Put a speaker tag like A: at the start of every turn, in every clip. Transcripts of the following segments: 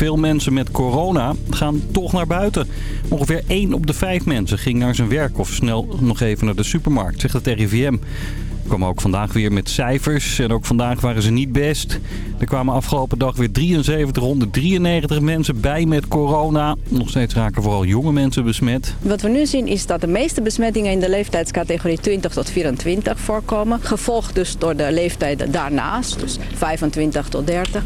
A: Veel mensen met corona gaan toch naar buiten. Ongeveer 1 op de 5 mensen ging naar zijn werk of snel nog even naar de supermarkt, zegt het RIVM kwam ook vandaag weer met cijfers. En ook vandaag waren ze niet best. Er kwamen afgelopen dag weer 7393 mensen bij met corona. Nog steeds raken vooral jonge mensen besmet.
B: Wat we nu zien is dat de meeste besmettingen in de leeftijdscategorie 20 tot 24 voorkomen. Gevolgd dus door de leeftijden daarnaast, dus 25 tot 30.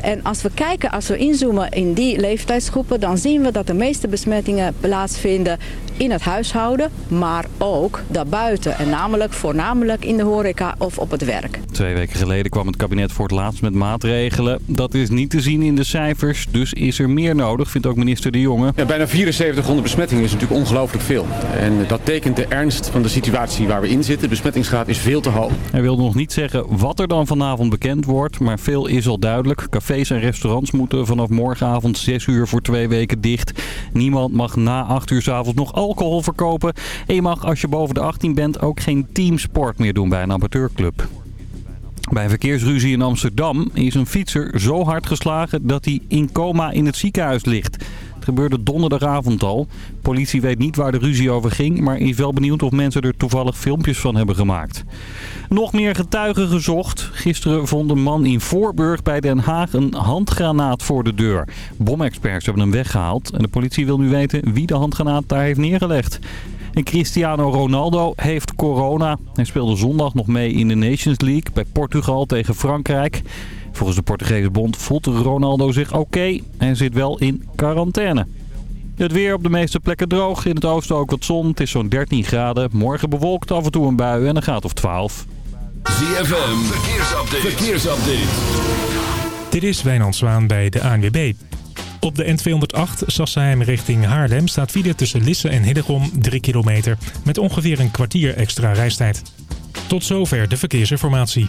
B: En als we kijken, als we inzoomen in die leeftijdsgroepen... dan zien we dat de meeste besmettingen plaatsvinden in het huishouden, maar ook daarbuiten. En namelijk voornamelijk in de horeca of op het werk.
A: Twee weken geleden kwam het kabinet voor het laatst met maatregelen. Dat is niet te zien in de cijfers, dus is er meer nodig, vindt ook minister De Jonge.
C: Ja, bijna 7400 besmettingen is natuurlijk ongelooflijk veel. En dat tekent de ernst van de situatie waar we in zitten. De besmettingsgraad is veel te hoog.
A: Hij wil nog niet zeggen wat er dan vanavond bekend wordt, maar veel is al duidelijk. Cafés en restaurants moeten vanaf morgenavond 6 uur voor twee weken dicht. Niemand mag na 8 uur s avonds nog alcohol verkopen. En je mag als je boven de 18 bent ook geen teamsport meer doen bij een amateurclub. Bij een verkeersruzie in Amsterdam is een fietser zo hard geslagen dat hij in coma in het ziekenhuis ligt. Gebeurde donderdagavond al. Politie weet niet waar de ruzie over ging, maar is wel benieuwd of mensen er toevallig filmpjes van hebben gemaakt. Nog meer getuigen gezocht. Gisteren vond een man in Voorburg bij Den Haag een handgranaat voor de deur. Bomexperts hebben hem weggehaald en de politie wil nu weten wie de handgranaat daar heeft neergelegd. En Cristiano Ronaldo heeft corona. Hij speelde zondag nog mee in de Nations League bij Portugal tegen Frankrijk. Volgens de Portugese bond voelt Ronaldo zich oké en zit wel in quarantaine. Het weer op de meeste plekken droog. In het oosten ook wat zon. Het is zo'n 13 graden. Morgen bewolkt af en toe een bui en een graad of 12.
D: ZFM, verkeersupdate. verkeersupdate.
E: Dit is Wijnand Zwaan bij de ANWB. Op de N208 Sassheim richting Haarlem staat file tussen Lisse en Hillegom 3 kilometer... met ongeveer een kwartier extra reistijd. Tot zover de verkeersinformatie.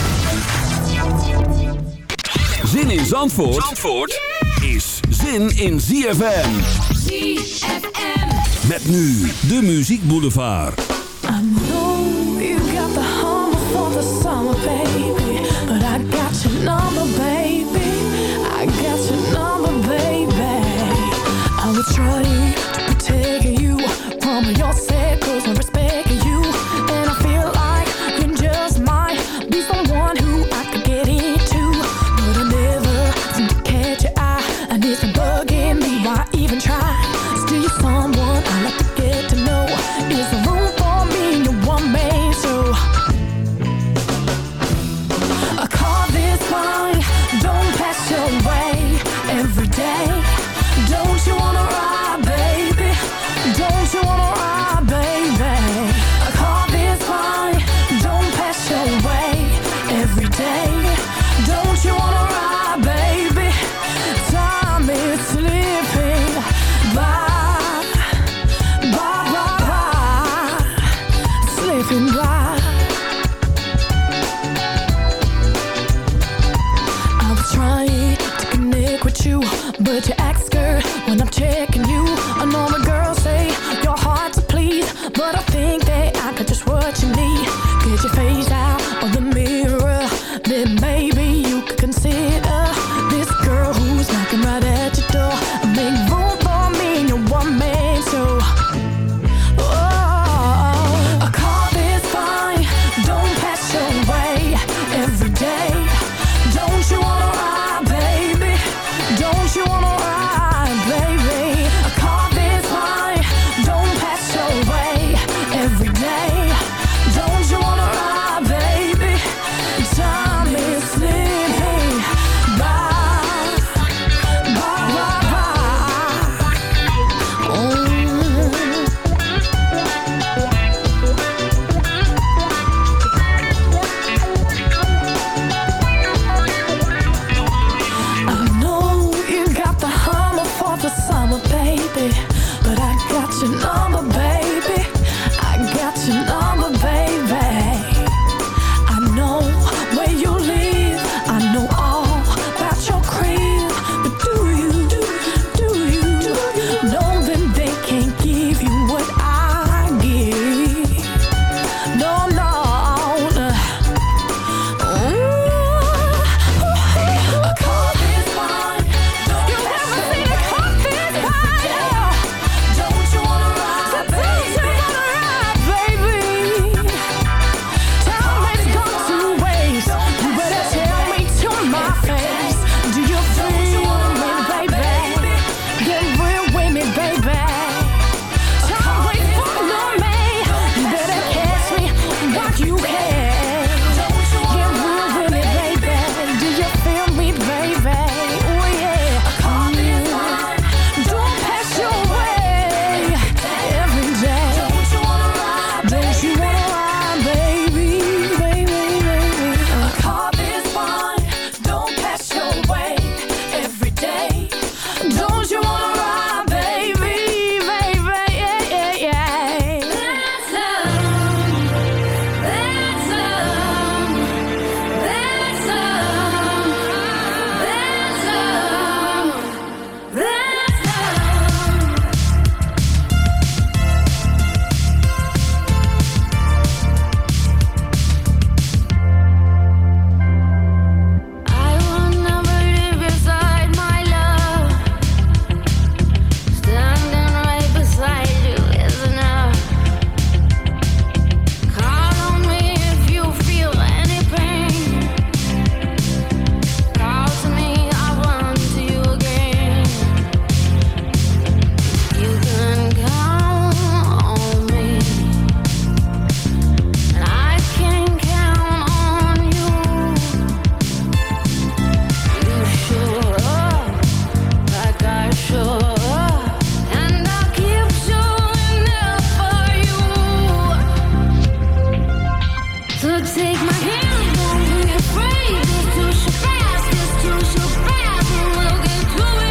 D: Zin in Zandvoort, Zandvoort is zin in ZFM.
F: ZFM.
D: Met nu de Muziek Boulevard.
F: I know you got the humble for the summer, baby. But I got your number, baby. Too fast, it's
G: too, too fast, and we'll get
H: to it.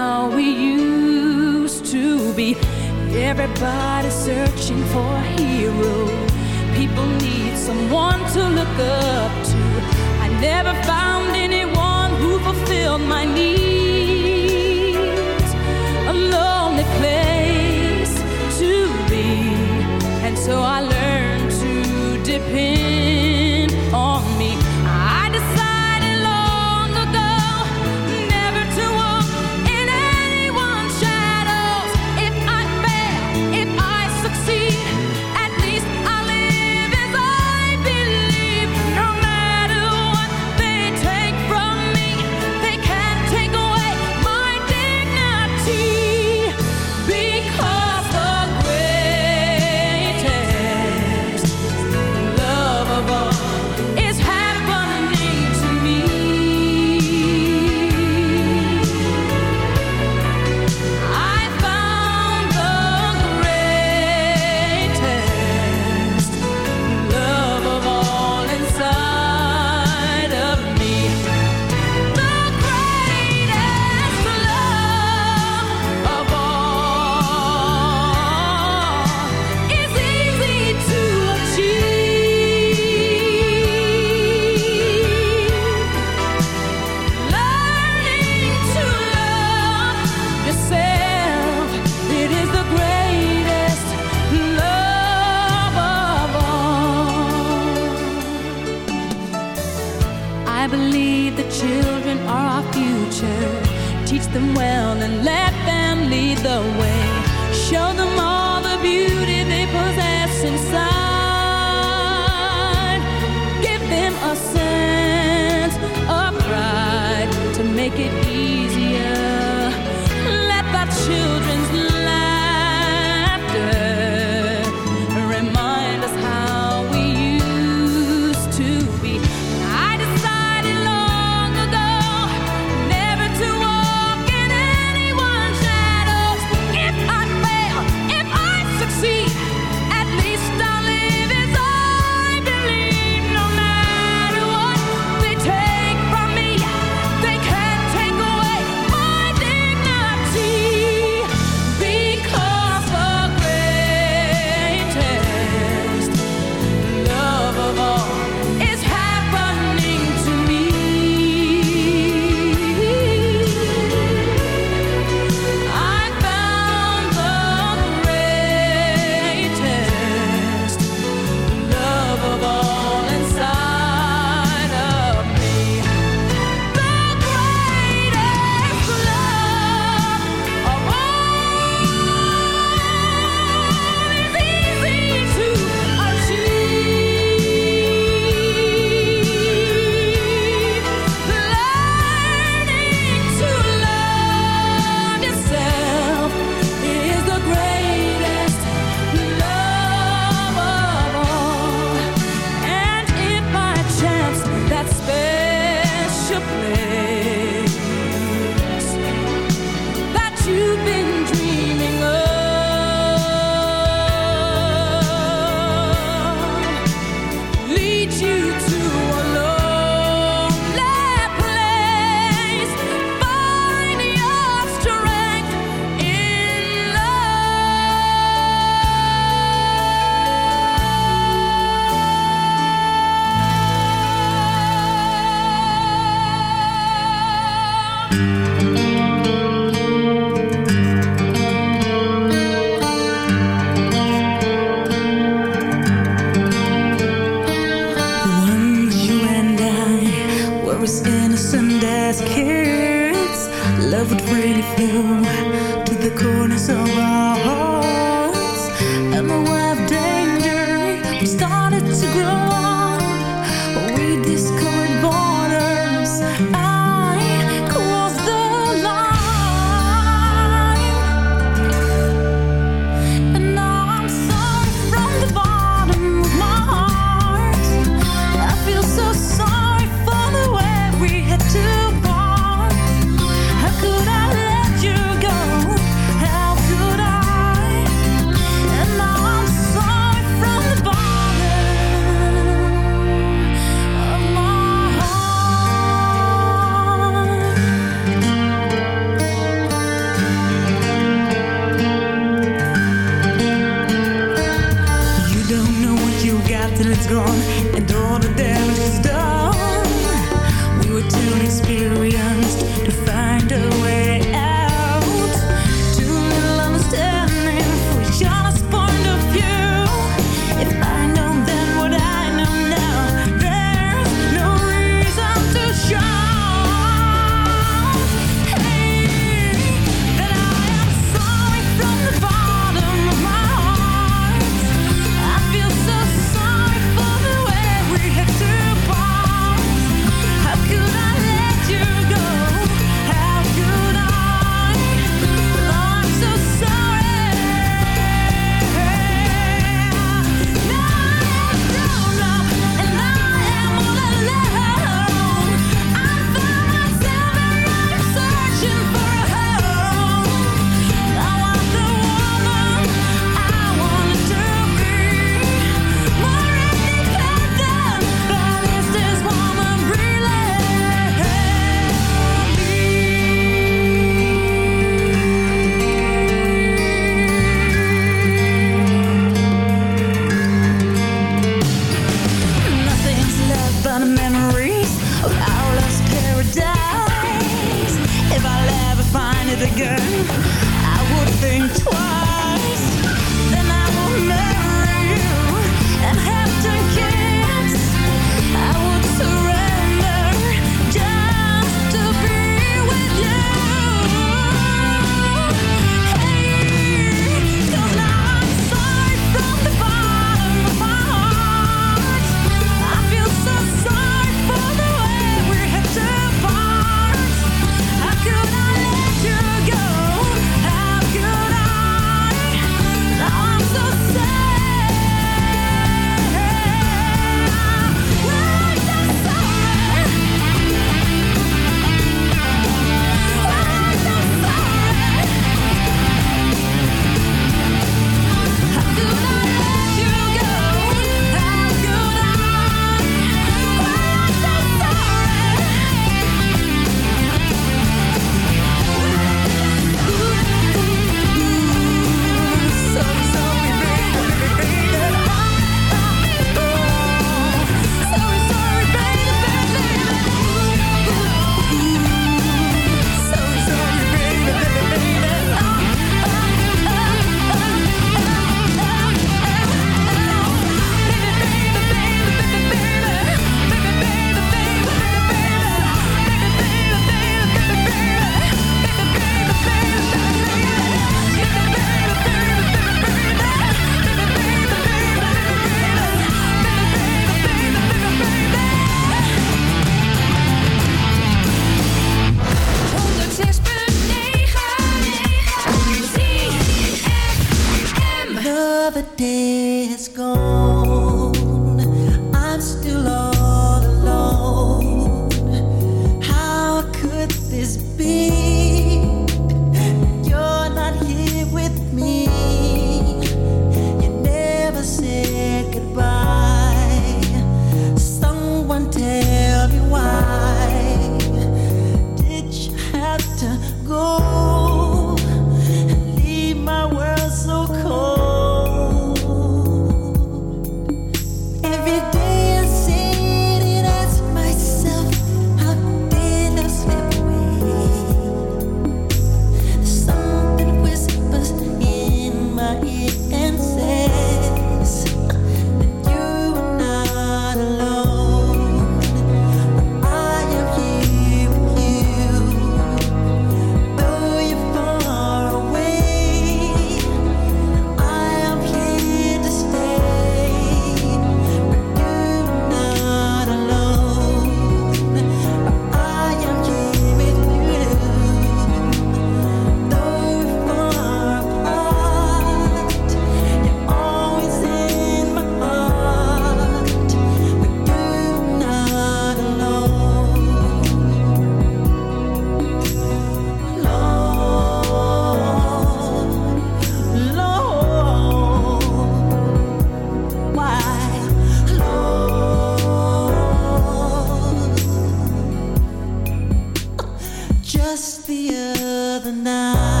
H: Just the
D: other night.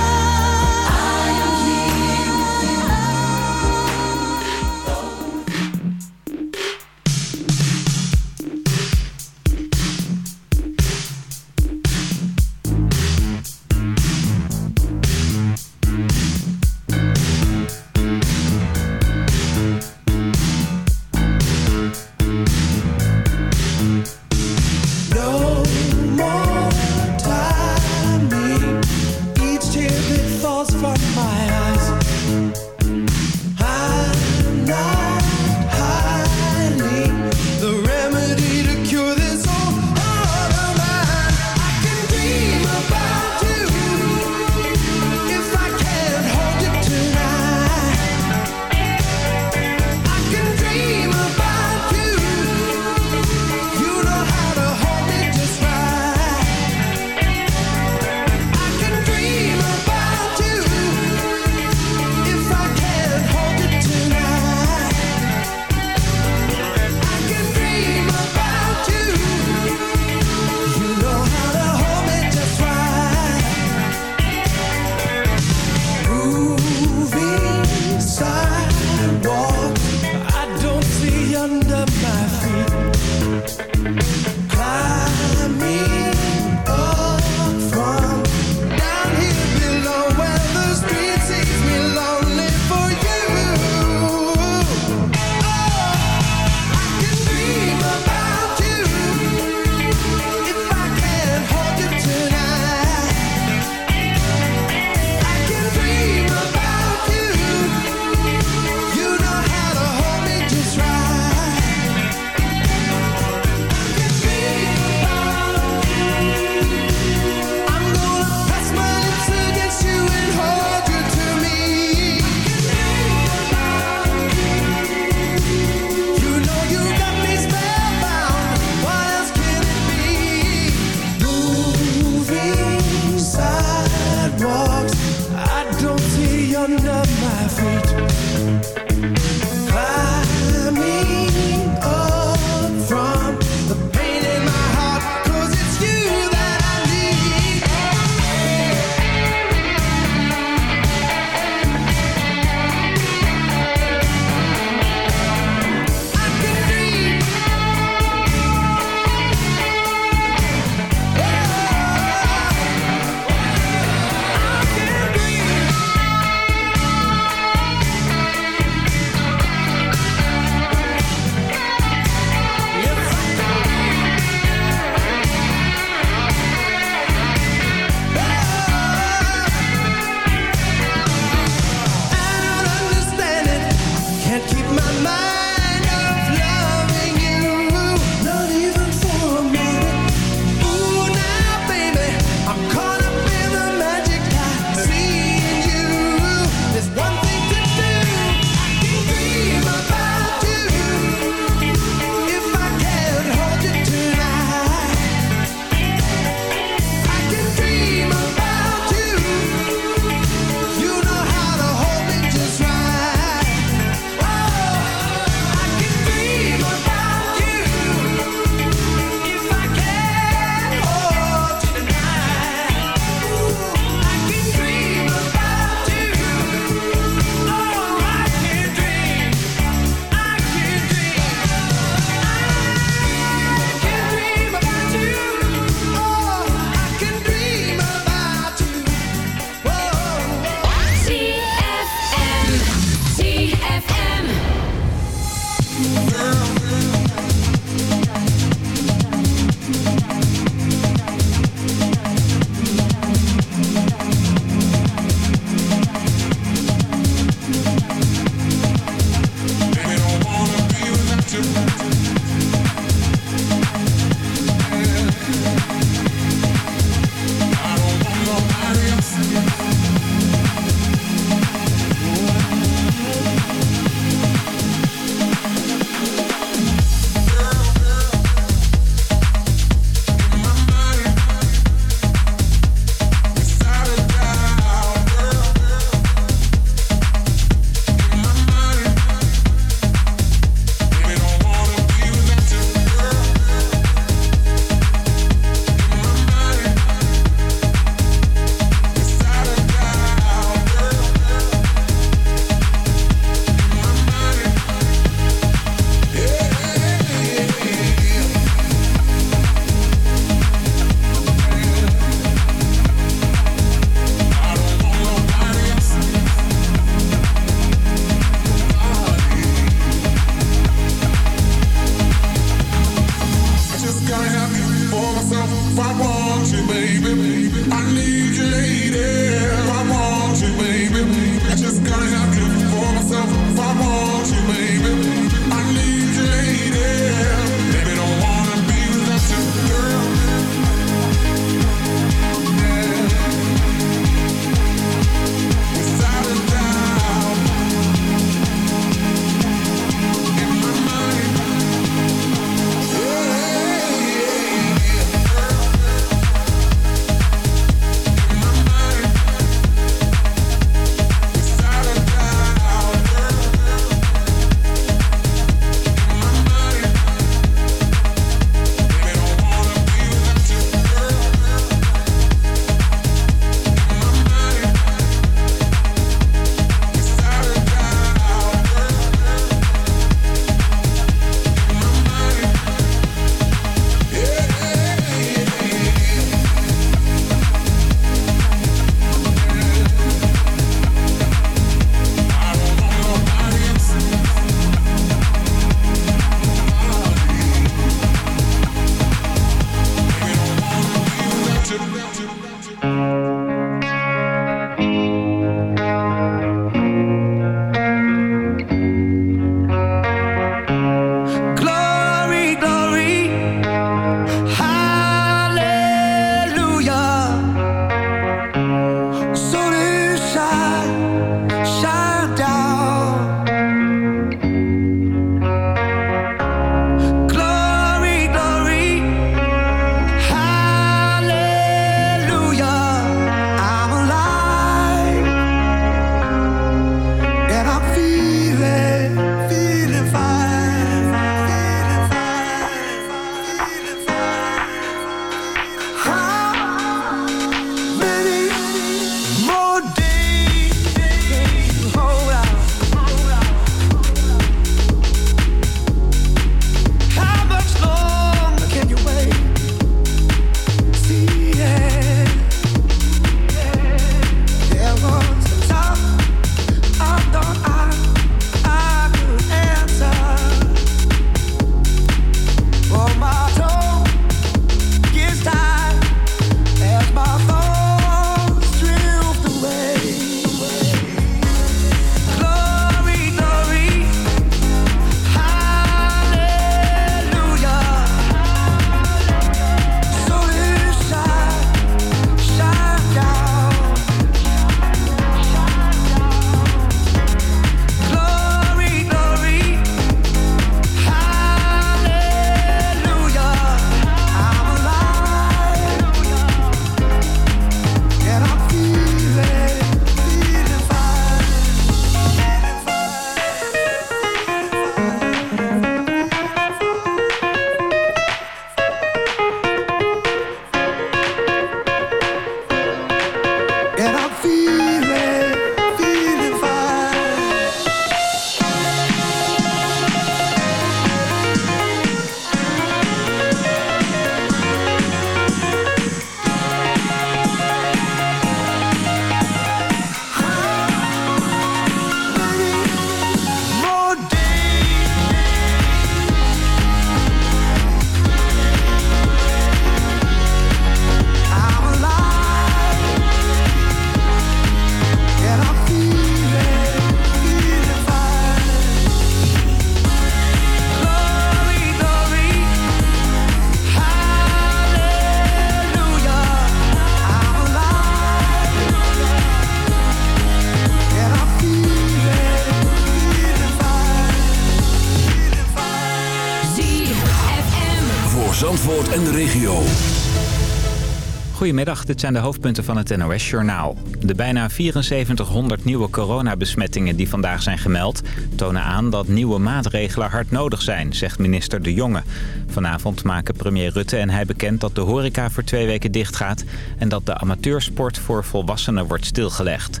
I: Goedemiddag, dit zijn de hoofdpunten van het NOS-journaal. De bijna 7400 nieuwe coronabesmettingen die vandaag zijn gemeld... tonen aan dat nieuwe maatregelen hard nodig zijn, zegt minister De Jonge. Vanavond maken premier Rutte en hij bekend dat de horeca voor twee weken dichtgaat... en dat de amateursport voor volwassenen wordt stilgelegd.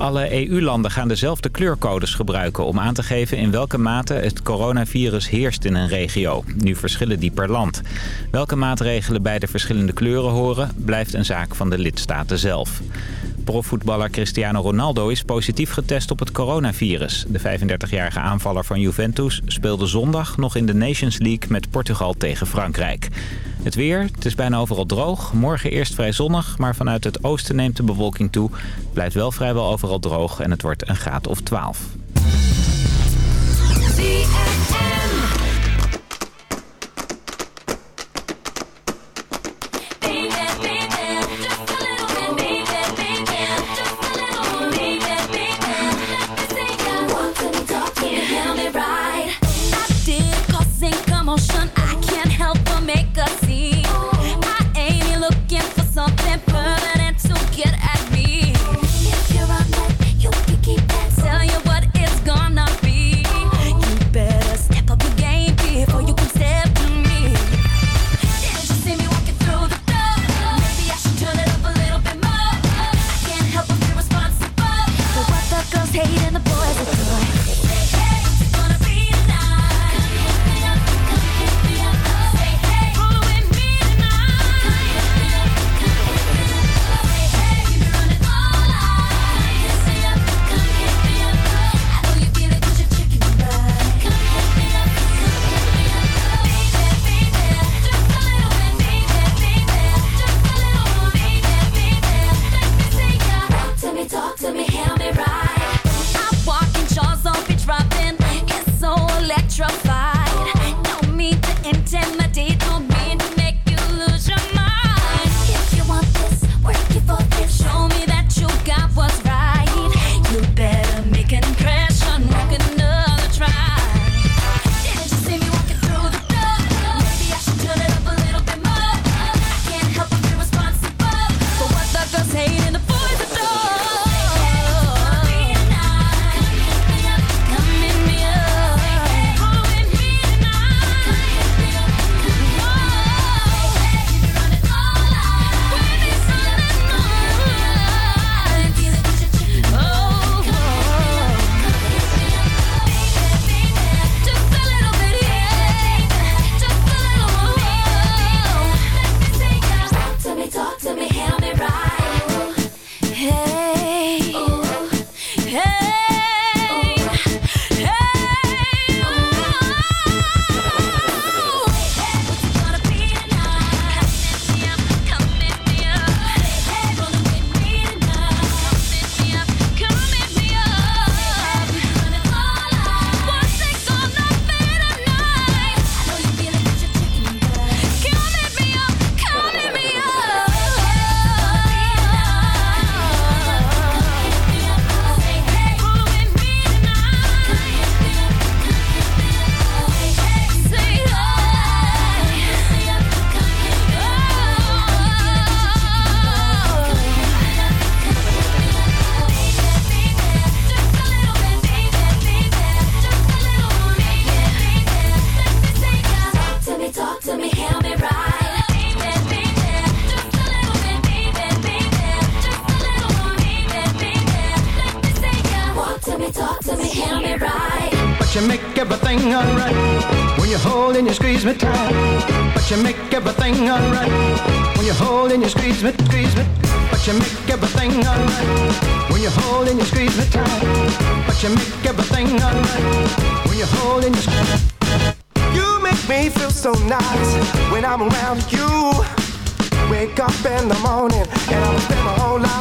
I: Alle EU-landen gaan dezelfde kleurcodes gebruiken om aan te geven in welke mate het coronavirus heerst in een regio. Nu verschillen die per land. Welke maatregelen bij de verschillende kleuren horen, blijft een zaak van de lidstaten zelf. Profvoetballer Cristiano Ronaldo is positief getest op het coronavirus. De 35-jarige aanvaller van Juventus speelde zondag nog in de Nations League met Portugal tegen Frankrijk. Het weer, het is bijna overal droog. Morgen eerst vrij zonnig, maar vanuit het oosten neemt de bewolking toe. Het blijft wel vrijwel overal droog en het wordt een graad of 12.
G: Tell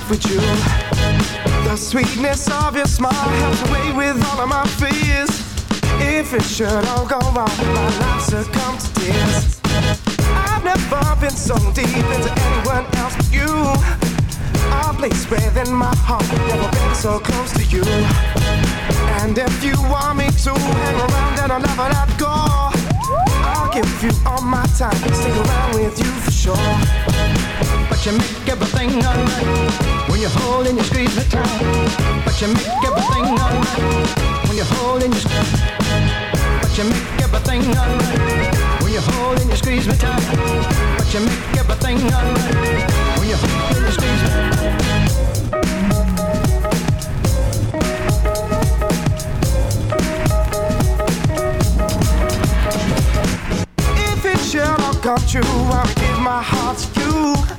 G: with you. The
J: sweetness of your smile helps away with all of my fears. If it should all go wrong, my life succumb to tears. I've never been so deep into anyone else but you. A place within my heart, never been so close to you. And if you want me to hang around and I'll never let go, I'll give you all my time. Stick around with you for sure.
K: But you make everything alright when you hold and you squeeze me tight. But you make everything alright when you hold and you squeeze. But you make everything alright when you hold and you squeeze me tight. But you make everything alright when you hold and you squeeze.
J: If it all come true, I would give my heart to you.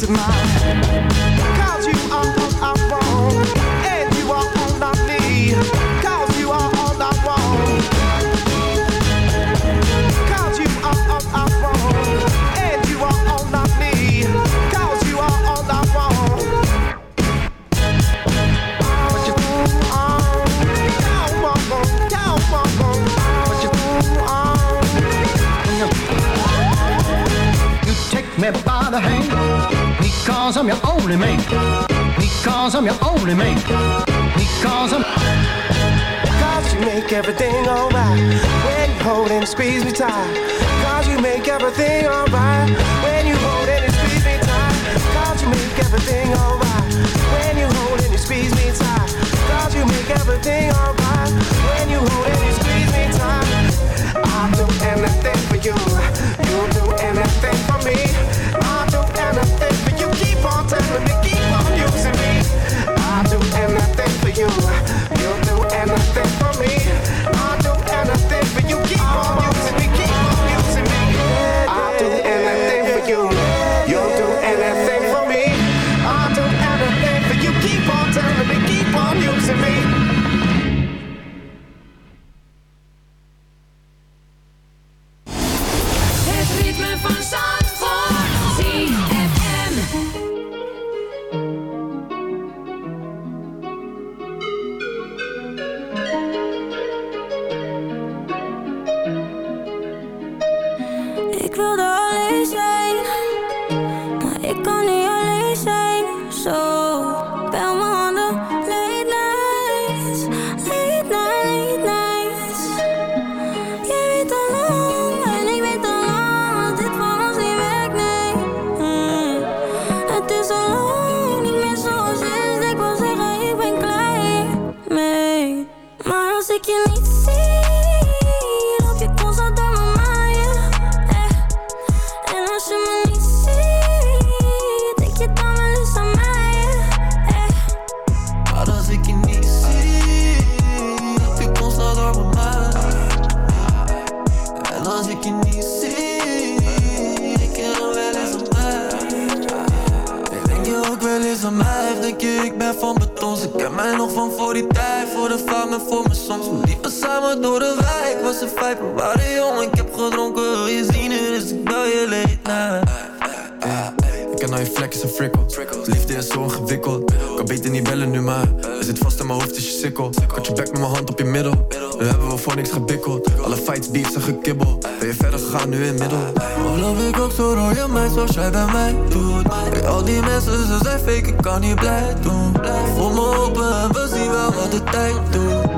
J: Cause you are all I want, and you are all I need. Cause you are all I want. Cause you are all I want, and you are all I need. Cause you are all I want. You
K: You take me by the hand because I'm your only man. Because I'm your only man. Because I'm.
J: Cause you make everything alright when you hold and squeeze me tight. Cause you make everything alright when you hold and squeeze me tight. Cause you make everything alright when you hold and squeeze me tight. Cause you make everything alright when you hold and squeeze me tight. I'll do anything for you. You'll do anything for me. You.
L: We waren jong. Ik heb gedronken, wil je zien, dus ik bel je late night.
M: Ik ken al je vlekjes en frikkel. Liefde is zo ingewikkeld. Kan beter niet bellen nu, maar er zit vast in mijn hoofd is je sikkel. Ik had je bek met mijn hand op je middel. Nu hebben we voor niks gebikkeld. Alle fights, beefs en gekibbel. Ben je verder gegaan nu in middel?
L: Of love ik ook zo rode meid zoals jij bij mij doet Kijk, al die mensen, ze zijn fake, ik kan niet blij doen Voel me open en we zien wel wat de tijd doet De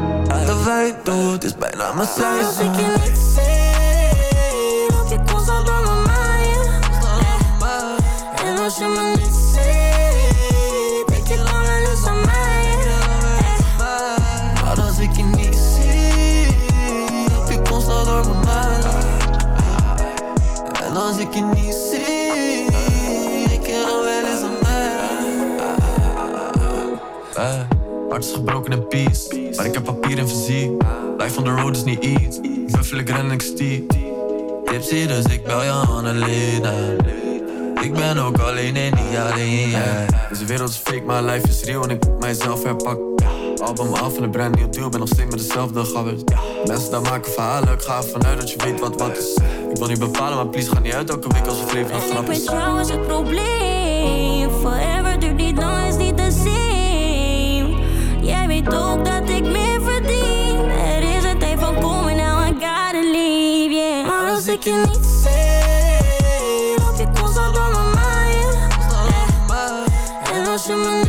L: doet, is bijna
M: On the road is niet iets. Buffel, ik ren en ik stiep.
L: Tipsy, dus ik bel je Annalena Ik ben ook alleen en niet alleen, yeah.
M: Deze wereld is fake, maar life is real en ik moet mijzelf herpakken. Album af en een brand nieuw deal, ben nog steeds met dezelfde gabbers. Mensen daar maken verhalen, ik ga ervan uit dat je weet wat wat is. Ik wil niet bepalen, maar please ga niet uit elke week als het leven nog
N: Ik
M: grap
N: ben
M: is.
N: trouwens het probleem. Forever duurt niet lang, is niet the same. Jij weet ook dat ik meer als ik je niet zie, loop je constant door mijn En als je me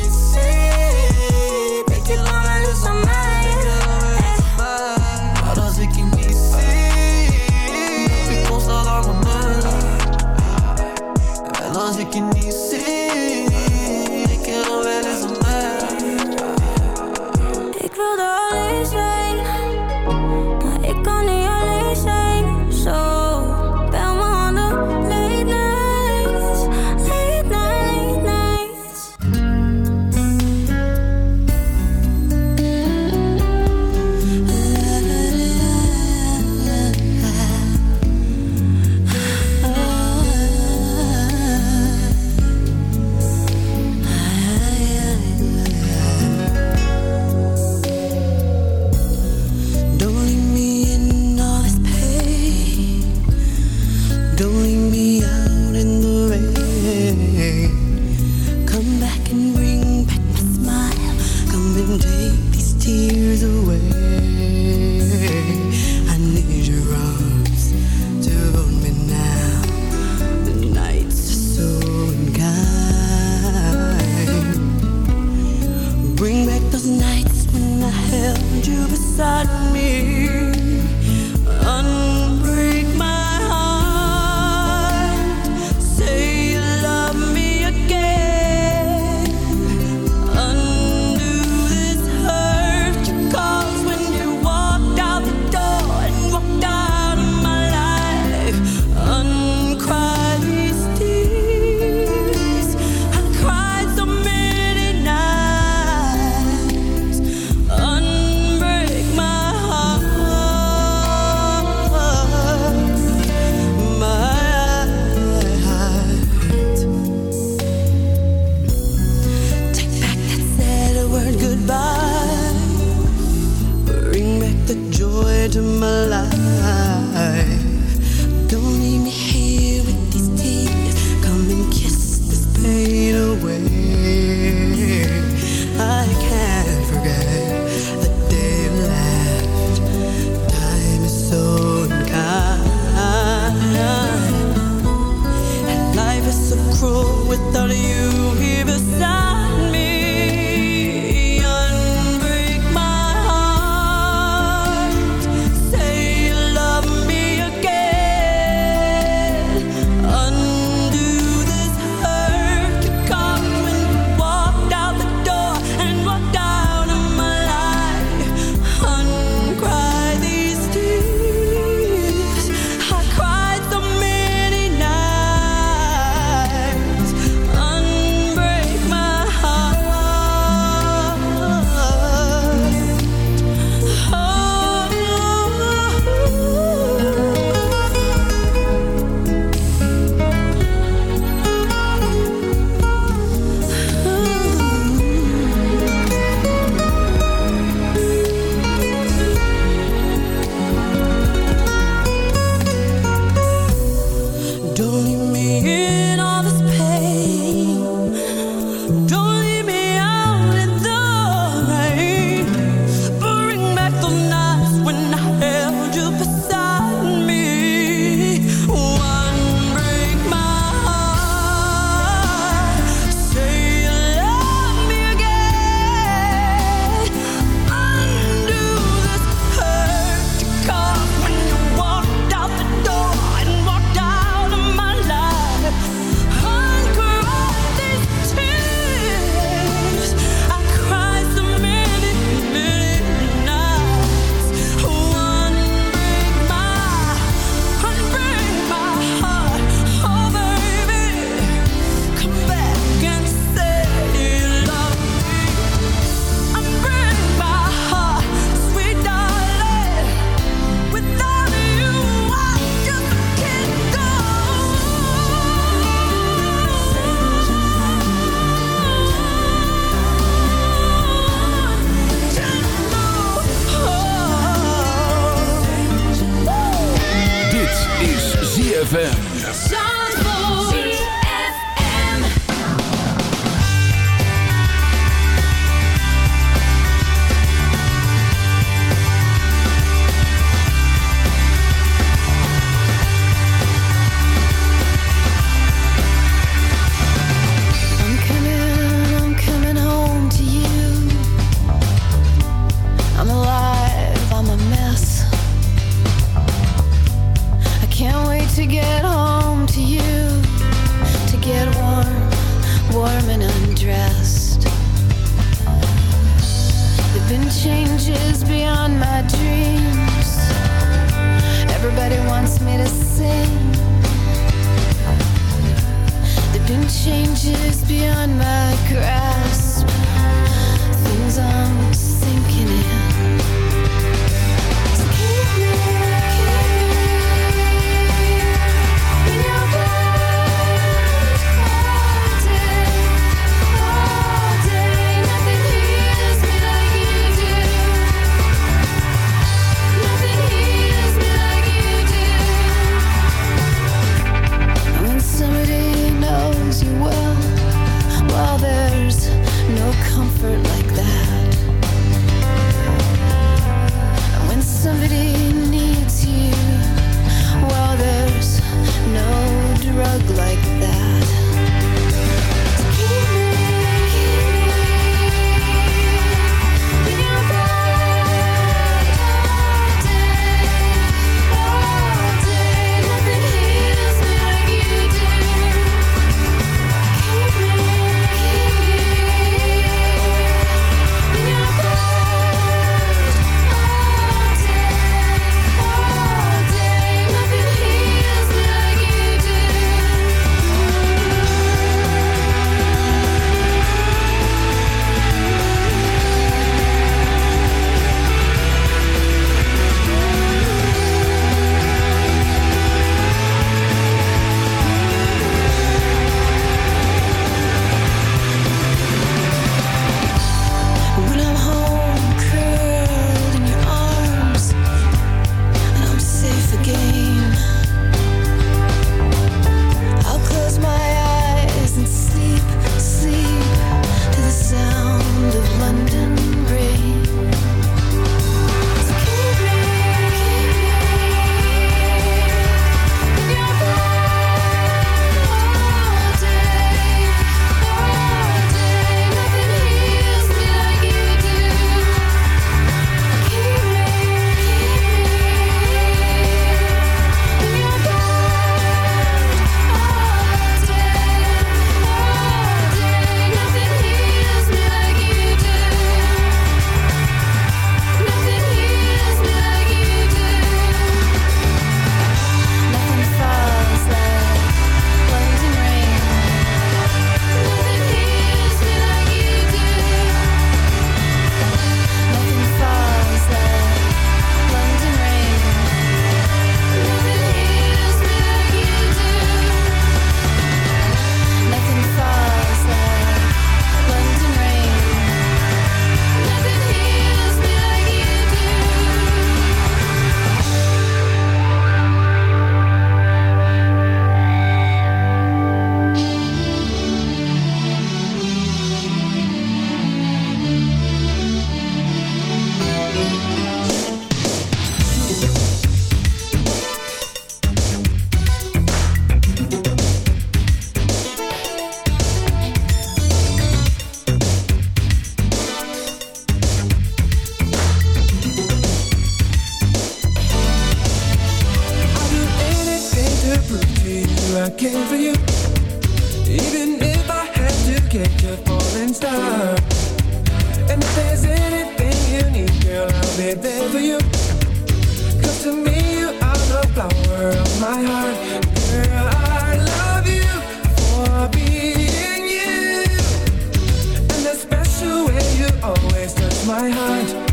O: my heart.